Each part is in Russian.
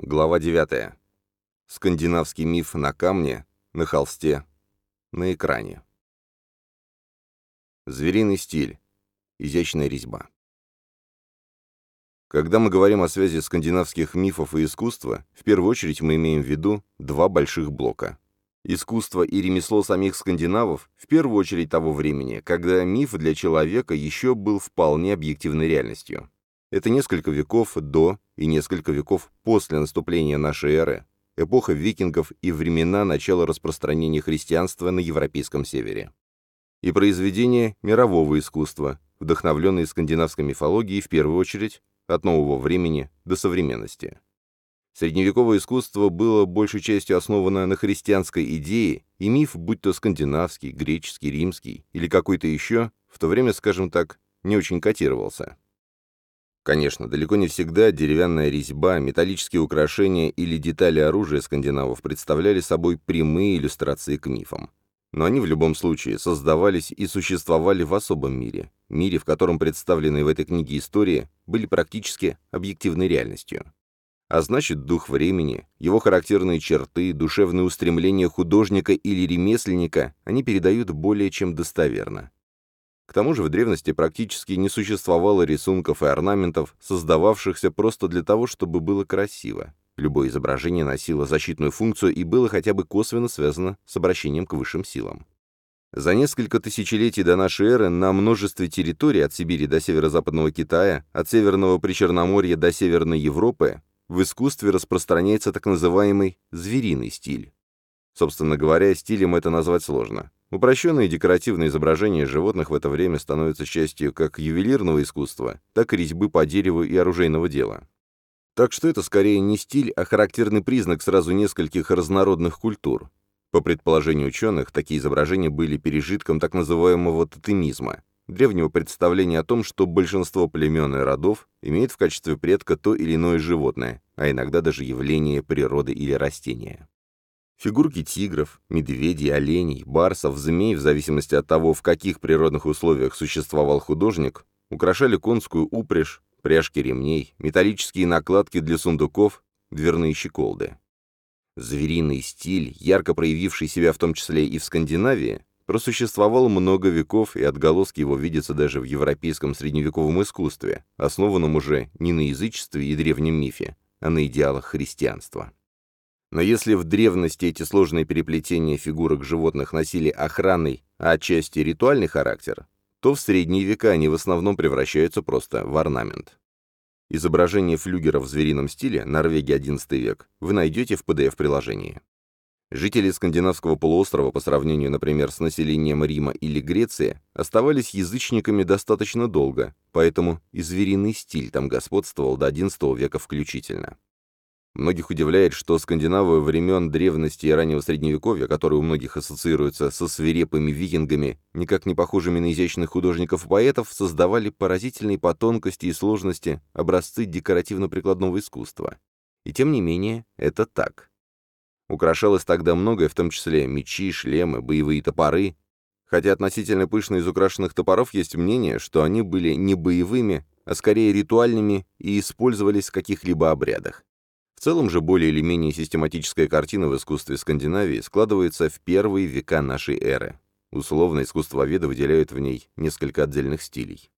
Глава 9. Скандинавский миф на камне, на холсте, на экране. Звериный стиль. Изящная резьба. Когда мы говорим о связи скандинавских мифов и искусства, в первую очередь мы имеем в виду два больших блока. Искусство и ремесло самих скандинавов, в первую очередь того времени, когда миф для человека еще был вполне объективной реальностью. Это несколько веков до и несколько веков после наступления нашей эры, эпоха викингов и времена начала распространения христианства на Европейском севере. И произведения мирового искусства, вдохновленные скандинавской мифологией в первую очередь, от нового времени до современности. Средневековое искусство было большей частью основано на христианской идее, и миф, будь то скандинавский, греческий, римский или какой-то еще, в то время, скажем так, не очень котировался. Конечно, далеко не всегда деревянная резьба, металлические украшения или детали оружия скандинавов представляли собой прямые иллюстрации к мифам. Но они в любом случае создавались и существовали в особом мире, мире, в котором представленные в этой книге истории были практически объективной реальностью. А значит, дух времени, его характерные черты, душевные устремления художника или ремесленника они передают более чем достоверно. К тому же в древности практически не существовало рисунков и орнаментов, создававшихся просто для того, чтобы было красиво. Любое изображение носило защитную функцию и было хотя бы косвенно связано с обращением к высшим силам. За несколько тысячелетий до нашей эры на множестве территорий от Сибири до северо-западного Китая, от Северного Причерноморья до Северной Европы в искусстве распространяется так называемый «звериный стиль». Собственно говоря, стилем это назвать сложно. Упрощенные декоративные изображения животных в это время становятся частью как ювелирного искусства, так и резьбы по дереву и оружейного дела. Так что это скорее не стиль, а характерный признак сразу нескольких разнородных культур. По предположению ученых, такие изображения были пережитком так называемого тотемизма, древнего представления о том, что большинство племен и родов имеет в качестве предка то или иное животное, а иногда даже явление природы или растения. Фигурки тигров, медведей, оленей, барсов, змей, в зависимости от того, в каких природных условиях существовал художник, украшали конскую упряжь, пряжки ремней, металлические накладки для сундуков, дверные щеколды. Звериный стиль, ярко проявивший себя в том числе и в Скандинавии, просуществовал много веков, и отголоски его видятся даже в европейском средневековом искусстве, основанном уже не на язычестве и древнем мифе, а на идеалах христианства. Но если в древности эти сложные переплетения фигурок животных носили охранный, а отчасти ритуальный характер, то в средние века они в основном превращаются просто в орнамент. Изображение флюгера в зверином стиле, Норвегия XI век, вы найдете в PDF-приложении. Жители скандинавского полуострова по сравнению, например, с населением Рима или Греции, оставались язычниками достаточно долго, поэтому и звериный стиль там господствовал до XI века включительно. Многих удивляет, что скандинавы времен древности и раннего средневековья, которые у многих ассоциируются со свирепыми викингами, никак не похожими на изящных художников и поэтов, создавали поразительные по тонкости и сложности образцы декоративно-прикладного искусства. И тем не менее, это так. Украшалось тогда многое, в том числе мечи, шлемы, боевые топоры, хотя относительно пышно из украшенных топоров есть мнение, что они были не боевыми, а скорее ритуальными и использовались в каких-либо обрядах. В целом же более или менее систематическая картина в искусстве Скандинавии складывается в первые века нашей эры. Условно искусствоведы выделяют в ней несколько отдельных стилей.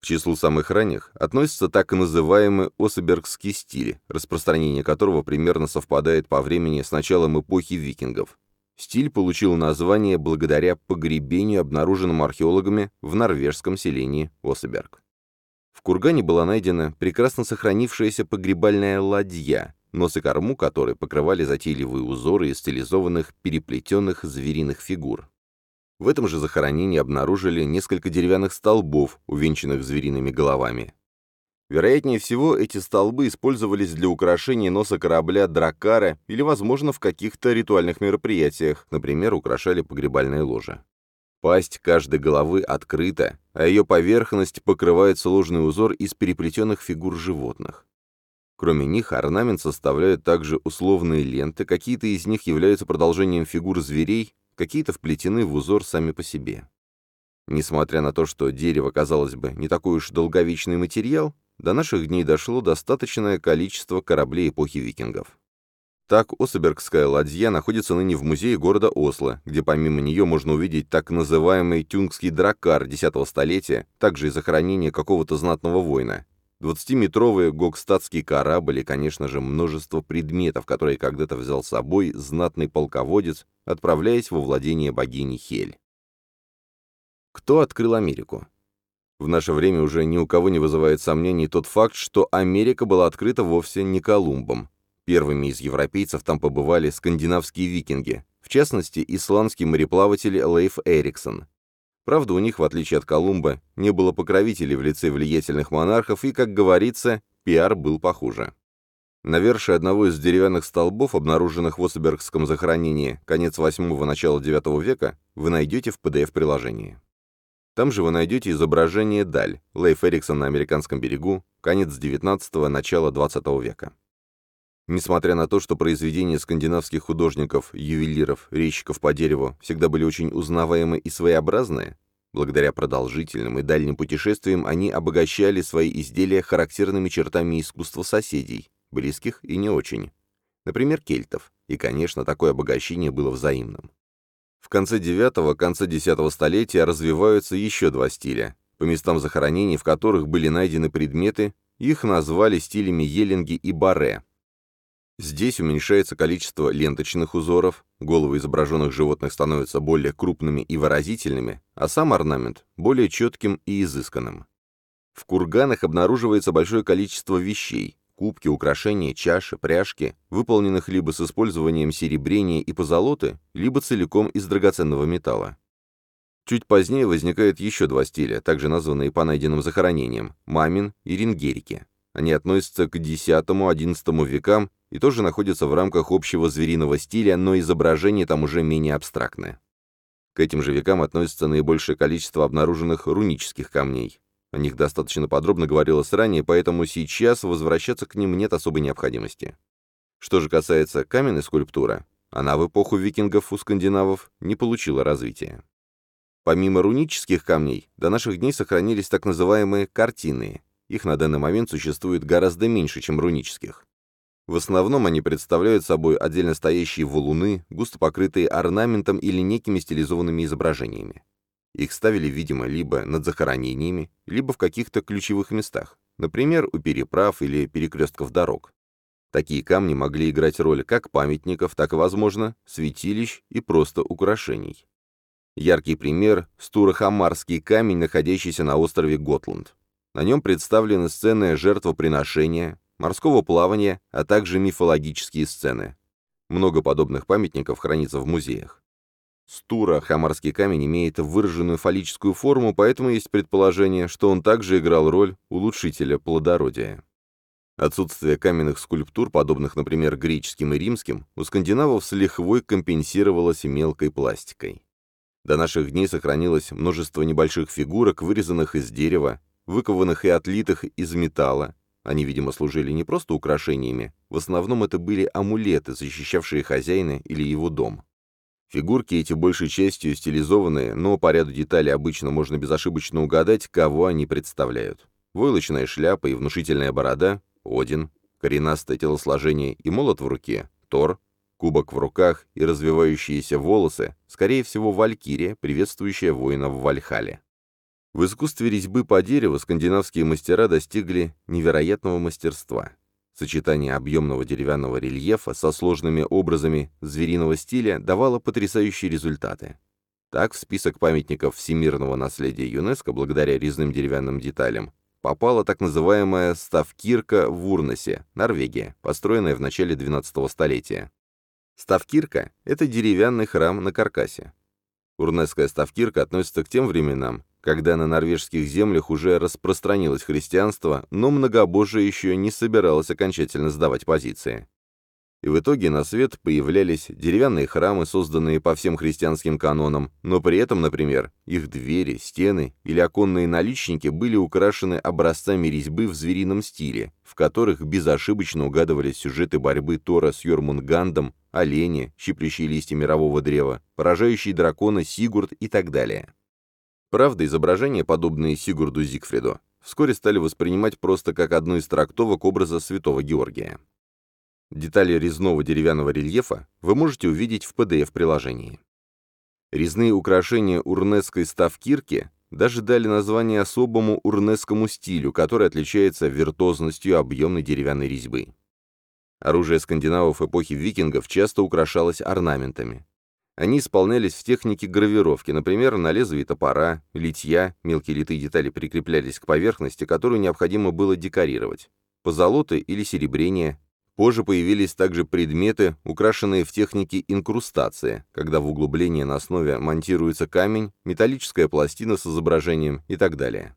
К числу самых ранних относится так и называемый Осебергский стиль, распространение которого примерно совпадает по времени с началом эпохи викингов. Стиль получил название благодаря погребению, обнаруженному археологами в норвежском селении Осеберг. В кургане была найдена прекрасно сохранившаяся погребальная ладья, нос и корму которой покрывали затейливые узоры из стилизованных, переплетенных звериных фигур. В этом же захоронении обнаружили несколько деревянных столбов, увенчанных звериными головами. Вероятнее всего, эти столбы использовались для украшения носа корабля Дракара или, возможно, в каких-то ритуальных мероприятиях, например, украшали погребальное ложе. Пасть каждой головы открыта, а ее поверхность покрывает сложный узор из переплетенных фигур животных. Кроме них, орнамент составляют также условные ленты, какие-то из них являются продолжением фигур зверей, какие-то вплетены в узор сами по себе. Несмотря на то, что дерево, казалось бы, не такой уж долговечный материал, до наших дней дошло достаточное количество кораблей эпохи викингов. Так, Осебергская ладья находится ныне в музее города Осло, где помимо нее можно увидеть так называемый тюнгский дракар X столетия, также и захоронение какого-то знатного воина. 20-метровый гокстатский корабль и, конечно же, множество предметов, которые когда-то взял с собой знатный полководец, отправляясь во владение богини Хель. Кто открыл Америку? В наше время уже ни у кого не вызывает сомнений тот факт, что Америка была открыта вовсе не Колумбом, Первыми из европейцев там побывали скандинавские викинги, в частности, исландский мореплаватель Лейф Эриксон. Правда, у них, в отличие от Колумба, не было покровителей в лице влиятельных монархов, и, как говорится, пиар был похуже. На верше одного из деревянных столбов, обнаруженных в Осебергском захоронении конец 8-го, начала 9 века, вы найдете в PDF-приложении. Там же вы найдете изображение Даль, Лейф Эриксон на американском берегу, конец 19-го, начало 20 века. Несмотря на то, что произведения скандинавских художников, ювелиров, резчиков по дереву всегда были очень узнаваемы и своеобразные, благодаря продолжительным и дальним путешествиям они обогащали свои изделия характерными чертами искусства соседей, близких и не очень. Например, кельтов. И, конечно, такое обогащение было взаимным. В конце IX – конце X столетия развиваются еще два стиля. По местам захоронений, в которых были найдены предметы, их назвали стилями Елинги и Баре, Здесь уменьшается количество ленточных узоров, головы изображенных животных становятся более крупными и выразительными, а сам орнамент – более четким и изысканным. В курганах обнаруживается большое количество вещей – кубки, украшения, чаши, пряжки, выполненных либо с использованием серебрения и позолоты, либо целиком из драгоценного металла. Чуть позднее возникает еще два стиля, также названные по найденным захоронениям – мамин и рингерики. Они относятся к X-XI векам и тоже находятся в рамках общего звериного стиля, но изображение там уже менее абстрактное. К этим же векам относится наибольшее количество обнаруженных рунических камней. О них достаточно подробно говорилось ранее, поэтому сейчас возвращаться к ним нет особой необходимости. Что же касается каменной скульптуры, она в эпоху викингов у скандинавов не получила развития. Помимо рунических камней, до наших дней сохранились так называемые картины. Их на данный момент существует гораздо меньше, чем рунических. В основном они представляют собой отдельно стоящие валуны, густо покрытые орнаментом или некими стилизованными изображениями. Их ставили, видимо, либо над захоронениями, либо в каких-то ключевых местах, например, у переправ или перекрестков дорог. Такие камни могли играть роль как памятников, так и, возможно, святилищ и просто украшений. Яркий пример – Стурахамарский камень, находящийся на острове Готланд. На нем представлены сцены жертвоприношения, морского плавания, а также мифологические сцены. Много подобных памятников хранится в музеях. Стура, хамарский камень, имеет выраженную фаллическую форму, поэтому есть предположение, что он также играл роль улучшителя плодородия. Отсутствие каменных скульптур, подобных, например, греческим и римским, у скандинавов с лихвой компенсировалось мелкой пластикой. До наших дней сохранилось множество небольших фигурок, вырезанных из дерева, выкованных и отлитых из металла, они, видимо, служили не просто украшениями, в основном это были амулеты, защищавшие хозяина или его дом. Фигурки эти большей частью стилизованные, но по ряду деталей обычно можно безошибочно угадать, кого они представляют. Войлочная шляпа и внушительная борода — Один, коренастое телосложение и молот в руке — Тор, кубок в руках и развивающиеся волосы, скорее всего, валькирия, приветствующая воина в Вальхале. В искусстве резьбы по дереву скандинавские мастера достигли невероятного мастерства. Сочетание объемного деревянного рельефа со сложными образами звериного стиля давало потрясающие результаты. Так, в список памятников всемирного наследия ЮНЕСКО, благодаря резным деревянным деталям, попала так называемая Ставкирка в Урнасе, Норвегия, построенная в начале XII столетия. Ставкирка — это деревянный храм на каркасе. Урнесская ставкирка относится к тем временам, когда на норвежских землях уже распространилось христианство, но многобожие еще не собиралось окончательно сдавать позиции. И в итоге на свет появлялись деревянные храмы, созданные по всем христианским канонам, но при этом, например, их двери, стены или оконные наличники были украшены образцами резьбы в зверином стиле, в которых безошибочно угадывались сюжеты борьбы Тора с Йормунгандом, олени, щиплющие листья мирового древа, поражающие дракона Сигурд и так далее. Правда, изображения, подобные Сигурду Зигфриду, вскоре стали воспринимать просто как одну из трактовок образа святого Георгия. Детали резного деревянного рельефа вы можете увидеть в PDF-приложении. Резные украшения урнесской ставкирки даже дали название особому урнесскому стилю, который отличается виртуозностью объемной деревянной резьбы. Оружие скандинавов эпохи викингов часто украшалось орнаментами. Они исполнялись в технике гравировки, например, на лезвии топора, литья, мелкие литые детали прикреплялись к поверхности, которую необходимо было декорировать, позолоты или серебрение. Позже появились также предметы, украшенные в технике инкрустации, когда в углубление на основе монтируется камень, металлическая пластина с изображением и так далее.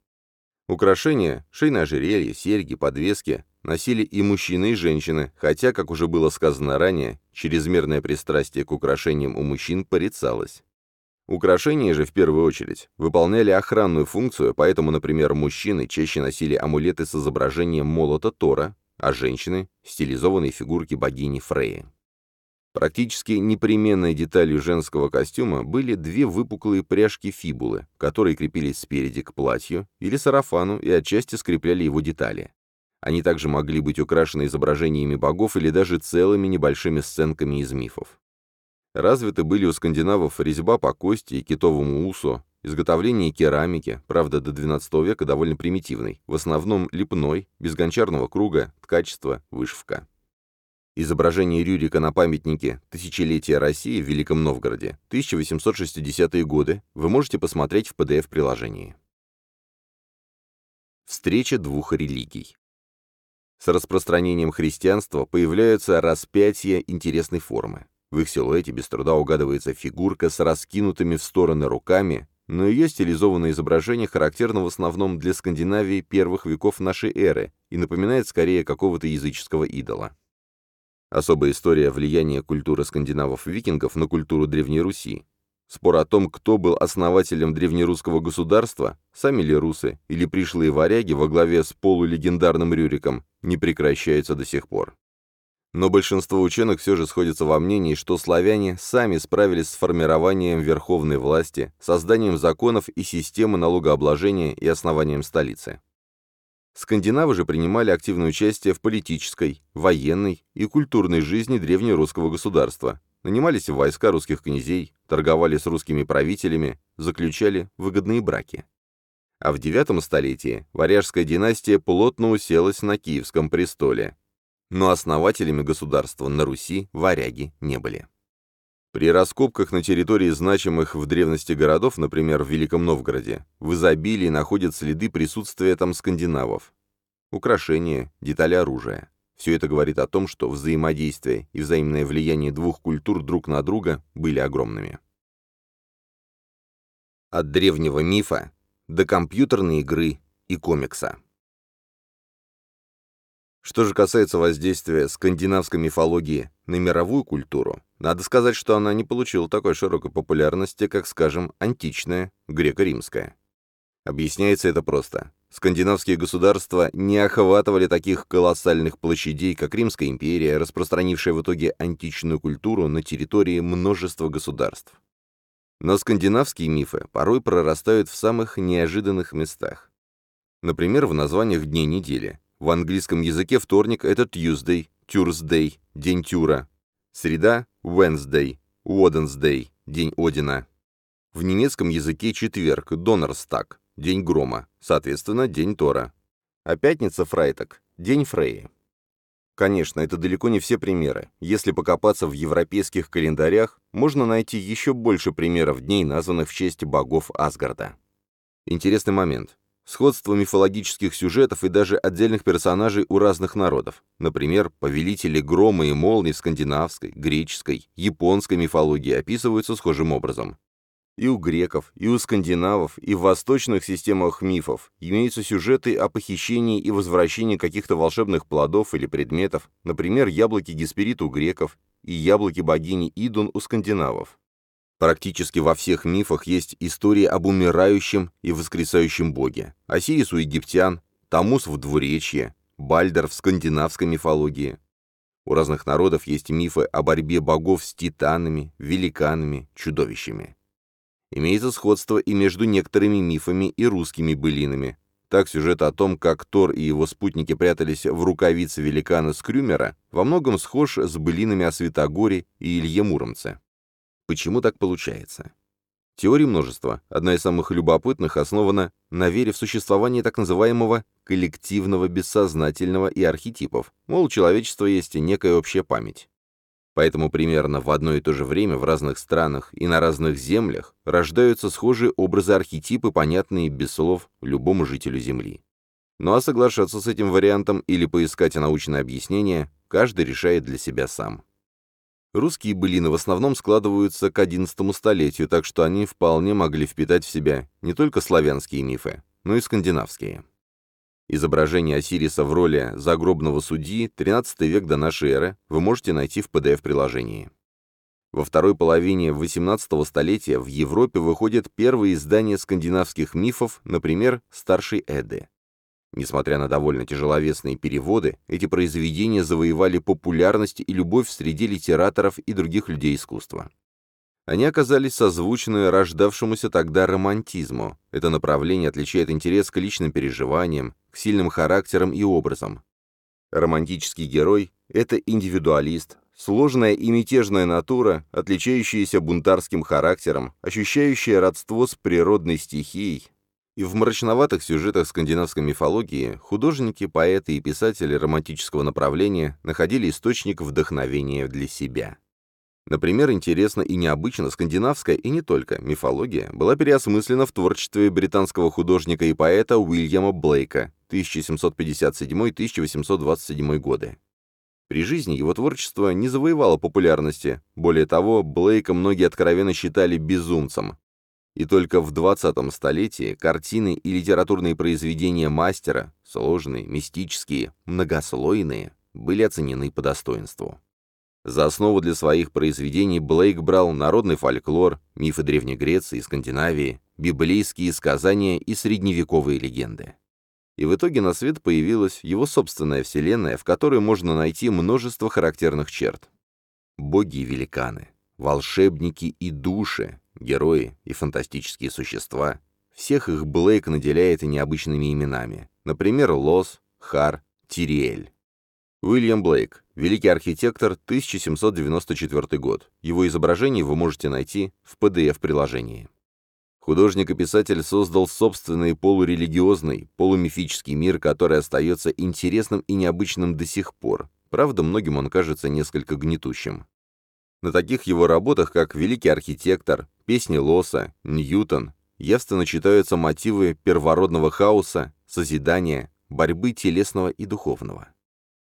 Украшения, шейное ожерелье, серьги, подвески носили и мужчины, и женщины, хотя, как уже было сказано ранее, чрезмерное пристрастие к украшениям у мужчин порицалось. Украшения же, в первую очередь, выполняли охранную функцию, поэтому, например, мужчины чаще носили амулеты с изображением молота Тора, а женщины — стилизованные фигурки богини Фреи. Практически непременной деталью женского костюма были две выпуклые пряжки фибулы, которые крепились спереди к платью или сарафану и отчасти скрепляли его детали. Они также могли быть украшены изображениями богов или даже целыми небольшими сценками из мифов. Развиты были у скандинавов резьба по кости и китовому усу, изготовление керамики, правда, до XII века довольно примитивной, в основном лепной, без гончарного круга, ткачество, вышивка. Изображение Рюрика на памятнике «Тысячелетия России» в Великом Новгороде, 1860-е годы, вы можете посмотреть в PDF-приложении. Встреча двух религий. С распространением христианства появляются распятия интересной формы. В их силуэте без труда угадывается фигурка с раскинутыми в стороны руками, но ее стилизованное изображение характерно в основном для Скандинавии первых веков нашей эры и напоминает скорее какого-то языческого идола. Особая история влияния культуры скандинавов-викингов на культуру Древней Руси. Спор о том, кто был основателем древнерусского государства, сами ли русы или пришлые варяги во главе с полулегендарным Рюриком, не прекращается до сих пор. Но большинство ученых все же сходятся во мнении, что славяне сами справились с формированием верховной власти, созданием законов и системы налогообложения и основанием столицы. Скандинавы же принимали активное участие в политической, военной и культурной жизни древнерусского государства, нанимались в войска русских князей, торговали с русскими правителями, заключали выгодные браки. А в IX столетии варяжская династия плотно уселась на Киевском престоле. Но основателями государства на Руси варяги не были. При раскопках на территории значимых в древности городов, например, в Великом Новгороде, в изобилии находят следы присутствия там скандинавов. Украшения, детали оружия. Все это говорит о том, что взаимодействие и взаимное влияние двух культур друг на друга были огромными. От древнего мифа до компьютерной игры и комикса. Что же касается воздействия скандинавской мифологии на мировую культуру, надо сказать, что она не получила такой широкой популярности, как, скажем, античная, греко-римская. Объясняется это просто. Скандинавские государства не охватывали таких колоссальных площадей, как Римская империя, распространившая в итоге античную культуру на территории множества государств. Но скандинавские мифы порой прорастают в самых неожиданных местах. Например, в названиях дней недели. В английском языке вторник — это Tuesday, Tuesday, день Тюра. Среда — Wednesday, Wednesday, день Одина. В немецком языке четверг — Donnerstag, день грома, соответственно, день Тора. А пятница — Фрайтаг, день Фреи. Конечно, это далеко не все примеры. Если покопаться в европейских календарях, можно найти еще больше примеров дней, названных в честь богов Асгарда. Интересный момент. Сходство мифологических сюжетов и даже отдельных персонажей у разных народов. Например, повелители грома и молний скандинавской, греческой, японской мифологии описываются схожим образом. И у греков, и у скандинавов, и в восточных системах мифов имеются сюжеты о похищении и возвращении каких-то волшебных плодов или предметов, например, яблоки Гесперид у греков и яблоки богини Идун у скандинавов. Практически во всех мифах есть истории об умирающем и воскресающем боге. Осирис у египтян, Тамус в двуречье, Бальдер в скандинавской мифологии. У разных народов есть мифы о борьбе богов с титанами, великанами, чудовищами. Имеется сходство и между некоторыми мифами и русскими былинами. Так сюжет о том, как Тор и его спутники прятались в рукавице великана Скрюмера, во многом схож с былинами о Святогоре и Илье Муромце. Почему так получается? Теорий множество. Одна из самых любопытных основана на вере в существование так называемого коллективного бессознательного и архетипов, мол, у человечества есть некая общая память. Поэтому примерно в одно и то же время в разных странах и на разных землях рождаются схожие образы-архетипы, понятные без слов любому жителю Земли. Ну а соглашаться с этим вариантом или поискать научное объяснение, каждый решает для себя сам. Русские былины в основном складываются к XI столетию, так что они вполне могли впитать в себя не только славянские мифы, но и скандинавские. Изображение Осириса в роли загробного судьи 13 век до нашей эры вы можете найти в PDF-приложении. Во второй половине XVIII столетия в Европе выходят первые издания скандинавских мифов, например, «Старшей Эды». Несмотря на довольно тяжеловесные переводы, эти произведения завоевали популярность и любовь среди литераторов и других людей искусства. Они оказались созвучны рождавшемуся тогда романтизму. Это направление отличает интерес к личным переживаниям, к сильным характерам и образам. Романтический герой — это индивидуалист, сложная и мятежная натура, отличающаяся бунтарским характером, ощущающая родство с природной стихией. И в мрачноватых сюжетах скандинавской мифологии художники, поэты и писатели романтического направления находили источник вдохновения для себя. Например, интересно и необычно скандинавская и не только мифология была переосмыслена в творчестве британского художника и поэта Уильяма Блейка 1757-1827 годы. При жизни его творчество не завоевало популярности, более того, Блейка многие откровенно считали безумцем. И только в 20 столетии картины и литературные произведения мастера, сложные, мистические, многослойные, были оценены по достоинству. За основу для своих произведений Блейк брал народный фольклор, мифы Древней Греции и Скандинавии, библейские сказания и средневековые легенды. И в итоге на свет появилась его собственная вселенная, в которой можно найти множество характерных черт. Боги и великаны, волшебники и души, герои и фантастические существа. Всех их Блейк наделяет и необычными именами. Например, Лос, Хар, Тириэль. Уильям Блейк, великий архитектор, 1794 год. Его изображение вы можете найти в PDF-приложении. Художник и писатель создал собственный полурелигиозный, полумифический мир, который остается интересным и необычным до сих пор. Правда, многим он кажется несколько гнетущим. На таких его работах, как «Великий архитектор», «Песни Лоса», «Ньютон», явственно читаются мотивы первородного хаоса, созидания, борьбы телесного и духовного.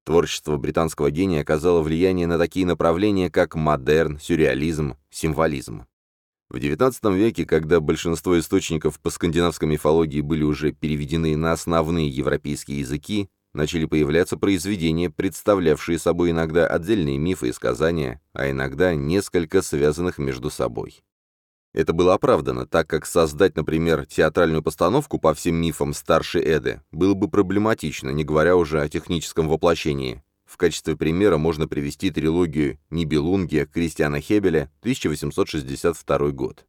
Творчество британского гения оказало влияние на такие направления, как модерн, сюрреализм, символизм. В XIX веке, когда большинство источников по скандинавской мифологии были уже переведены на основные европейские языки, начали появляться произведения, представлявшие собой иногда отдельные мифы и сказания, а иногда несколько связанных между собой. Это было оправдано, так как создать, например, театральную постановку по всем мифам старшей Эды было бы проблематично, не говоря уже о техническом воплощении. В качестве примера можно привести трилогию «Нибелунгия» Кристиана Хебеля, 1862 год.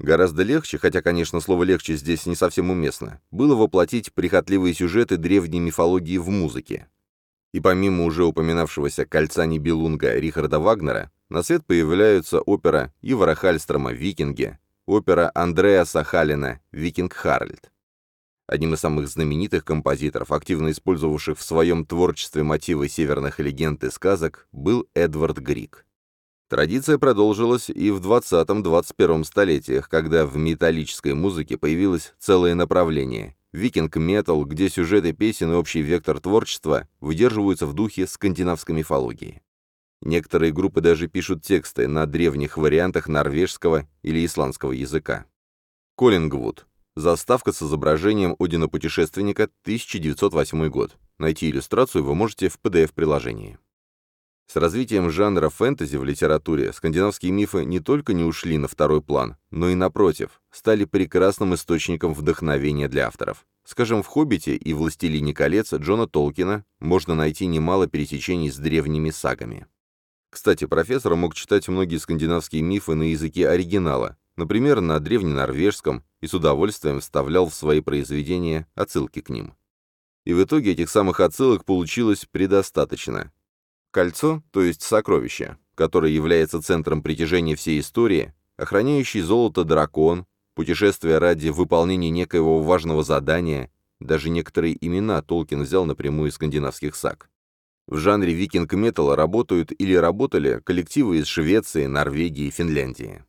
Гораздо легче, хотя, конечно, слово «легче» здесь не совсем уместно, было воплотить прихотливые сюжеты древней мифологии в музыке. И помимо уже упоминавшегося «Кольца Нибелунга» Рихарда Вагнера, на свет появляются опера Ивара Хальстрома «Викинги», опера Андреа Сахалина «Викинг Харальд». Одним из самых знаменитых композиторов, активно использовавших в своем творчестве мотивы северных легенд и сказок, был Эдвард Грик. Традиция продолжилась и в 20-21 столетиях, когда в металлической музыке появилось целое направление – викинг-метал, где сюжеты песен и общий вектор творчества выдерживаются в духе скандинавской мифологии. Некоторые группы даже пишут тексты на древних вариантах норвежского или исландского языка. Коллингвуд. Заставка с изображением Одина-путешественника, 1908 год. Найти иллюстрацию вы можете в PDF-приложении. С развитием жанра фэнтези в литературе скандинавские мифы не только не ушли на второй план, но и, напротив, стали прекрасным источником вдохновения для авторов. Скажем, в «Хоббите» и «Властелине колец» Джона Толкина можно найти немало пересечений с древними сагами. Кстати, профессор мог читать многие скандинавские мифы на языке оригинала, например, на древненорвежском, и с удовольствием вставлял в свои произведения отсылки к ним. И в итоге этих самых отсылок получилось предостаточно. Кольцо, то есть сокровище, которое является центром притяжения всей истории, охраняющий золото дракон, путешествие ради выполнения некоего важного задания, даже некоторые имена Толкин взял напрямую из скандинавских саг. В жанре викинг-металла работают или работали коллективы из Швеции, Норвегии и Финляндии.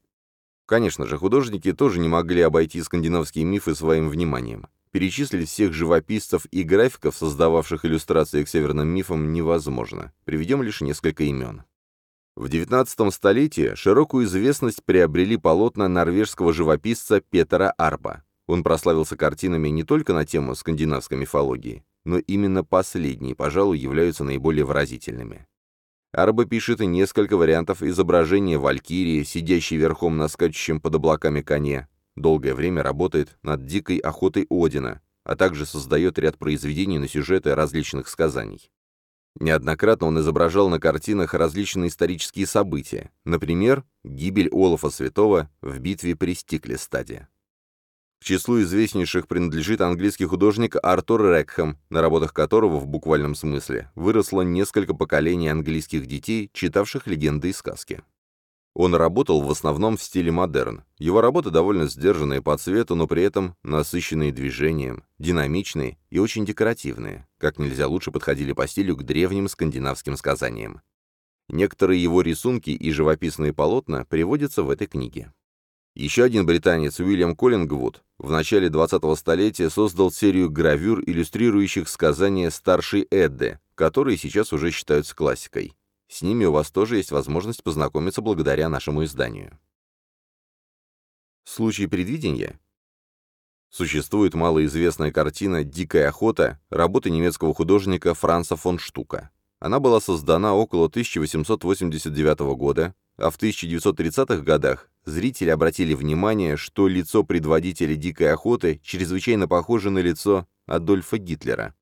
Конечно же, художники тоже не могли обойти скандинавские мифы своим вниманием. Перечислить всех живописцев и графиков, создававших иллюстрации к северным мифам, невозможно. Приведем лишь несколько имен. В XIX столетии широкую известность приобрели полотна норвежского живописца Петера Арба. Он прославился картинами не только на тему скандинавской мифологии, но именно последние, пожалуй, являются наиболее выразительными. Арба пишет и несколько вариантов изображения Валькирии, сидящей верхом на скачущем под облаками коне. Долгое время работает над дикой охотой Одина, а также создает ряд произведений на сюжеты различных сказаний. Неоднократно он изображал на картинах различные исторические события, например, гибель Олафа Святого в битве при Стиклестаде. К числу известнейших принадлежит английский художник Артур Рекхэм, на работах которого, в буквальном смысле, выросло несколько поколений английских детей, читавших легенды и сказки. Он работал в основном в стиле модерн. Его работы довольно сдержанные по цвету, но при этом насыщенные движением, динамичные и очень декоративные, как нельзя лучше подходили по стилю к древним скандинавским сказаниям. Некоторые его рисунки и живописные полотна приводятся в этой книге. Еще один британец, Уильям Коллингвуд, в начале 20-го столетия создал серию гравюр, иллюстрирующих сказания старшей Эдды, которые сейчас уже считаются классикой. С ними у вас тоже есть возможность познакомиться благодаря нашему изданию. Случай предвидения? Существует малоизвестная картина «Дикая охота» работы немецкого художника Франца фон Штука. Она была создана около 1889 года, а в 1930-х годах зрители обратили внимание, что лицо предводителя дикой охоты чрезвычайно похоже на лицо Адольфа Гитлера.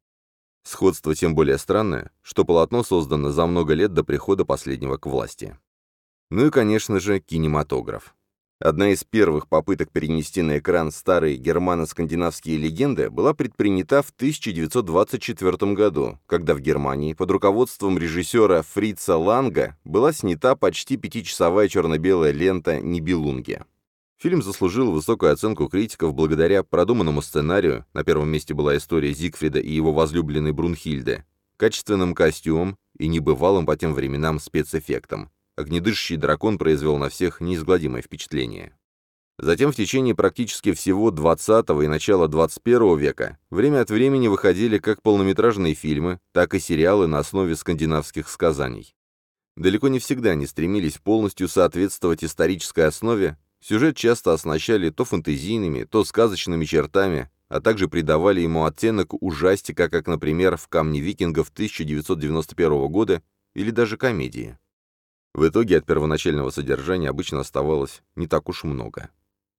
Сходство тем более странное, что полотно создано за много лет до прихода последнего к власти. Ну и, конечно же, кинематограф. Одна из первых попыток перенести на экран старые германо-скандинавские легенды была предпринята в 1924 году, когда в Германии под руководством режиссера Фрица Ланга была снята почти пятичасовая черно-белая лента «Нибелунге». Фильм заслужил высокую оценку критиков благодаря продуманному сценарию, на первом месте была история Зигфрида и его возлюбленной Брунхильды, качественным костюмом и небывалым по тем временам спецэффектом, огнедышащий дракон произвел на всех неизгладимое впечатление. Затем в течение практически всего 20 и начала 21 века время от времени выходили как полнометражные фильмы, так и сериалы на основе скандинавских сказаний. Далеко не всегда они стремились полностью соответствовать исторической основе, сюжет часто оснащали то фэнтезийными, то сказочными чертами, а также придавали ему оттенок ужастика, как, например, в «Камне викингов» 1991 года или даже комедии. В итоге от первоначального содержания обычно оставалось не так уж много.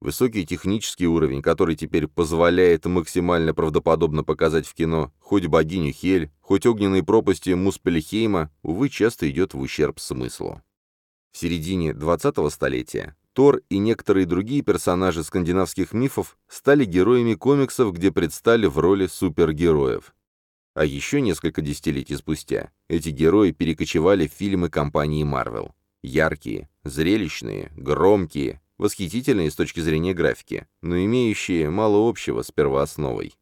Высокий технический уровень, который теперь позволяет максимально правдоподобно показать в кино хоть богиню Хель, хоть огненные пропасти Муспельхейма, увы, часто идет в ущерб смыслу. В середине 20-го столетия Тор и некоторые другие персонажи скандинавских мифов стали героями комиксов, где предстали в роли супергероев. А еще несколько десятилетий спустя эти герои перекочевали в фильмы компании Marvel. Яркие, зрелищные, громкие, восхитительные с точки зрения графики, но имеющие мало общего с первоосновой.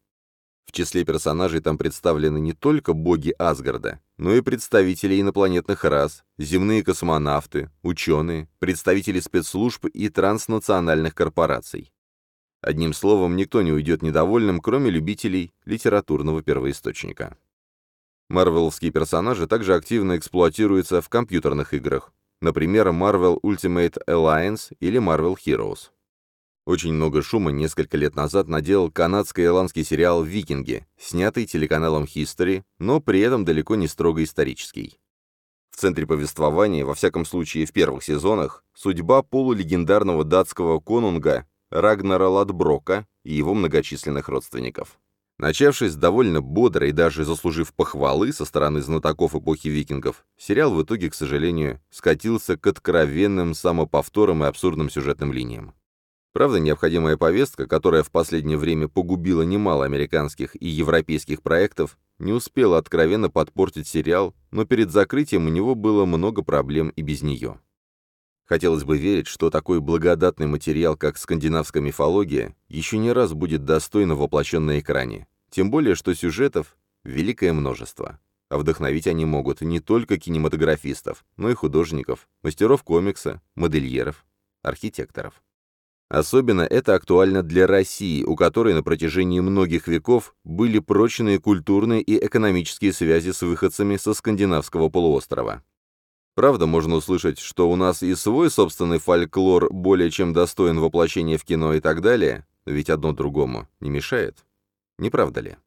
В числе персонажей там представлены не только боги Асгарда, но и представители инопланетных рас, земные космонавты, ученые, представители спецслужб и транснациональных корпораций. Одним словом, никто не уйдет недовольным, кроме любителей литературного первоисточника. Марвеловские персонажи также активно эксплуатируются в компьютерных играх, например, Marvel Ultimate Alliance или Marvel Heroes. Очень много шума несколько лет назад наделал канадско-ирландский сериал «Викинги», снятый телеканалом History, но при этом далеко не строго исторический. В центре повествования, во всяком случае в первых сезонах, судьба полулегендарного датского конунга Рагнара Ладброка и его многочисленных родственников. Начавшись довольно бодро и даже заслужив похвалы со стороны знатоков эпохи викингов, сериал в итоге, к сожалению, скатился к откровенным самоповторам и абсурдным сюжетным линиям. Правда, необходимая повестка, которая в последнее время погубила немало американских и европейских проектов, не успела откровенно подпортить сериал, но перед закрытием у него было много проблем и без нее. Хотелось бы верить, что такой благодатный материал, как скандинавская мифология, еще не раз будет достойно воплощен на экране. Тем более, что сюжетов великое множество. А вдохновить они могут не только кинематографистов, но и художников, мастеров комикса, модельеров, архитекторов. Особенно это актуально для России, у которой на протяжении многих веков были прочные культурные и экономические связи с выходцами со скандинавского полуострова. Правда, можно услышать, что у нас и свой собственный фольклор более чем достоин воплощения в кино и так далее, ведь одно другому не мешает. Не правда ли?